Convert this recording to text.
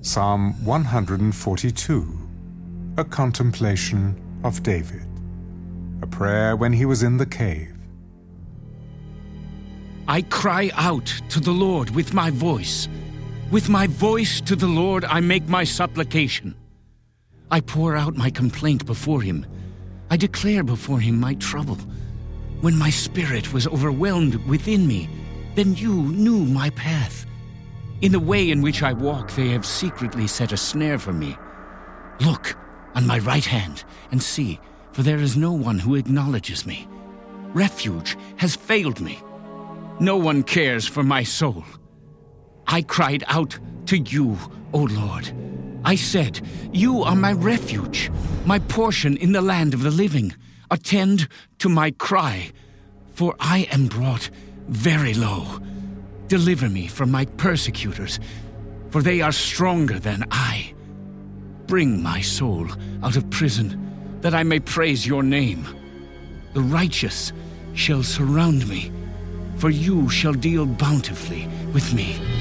Psalm 142, a contemplation of David, a prayer when he was in the cave. I cry out to the Lord with my voice. With my voice to the Lord I make my supplication. I pour out my complaint before him. I declare before him my trouble. When my spirit was overwhelmed within me, then you knew my path. In the way in which I walk, they have secretly set a snare for me. Look on my right hand and see, for there is no one who acknowledges me. Refuge has failed me. No one cares for my soul. I cried out to you, O Lord. I said, You are my refuge, my portion in the land of the living. Attend to my cry, for I am brought very low. Deliver me from my persecutors, for they are stronger than I. Bring my soul out of prison, that I may praise your name. The righteous shall surround me, for you shall deal bountifully with me.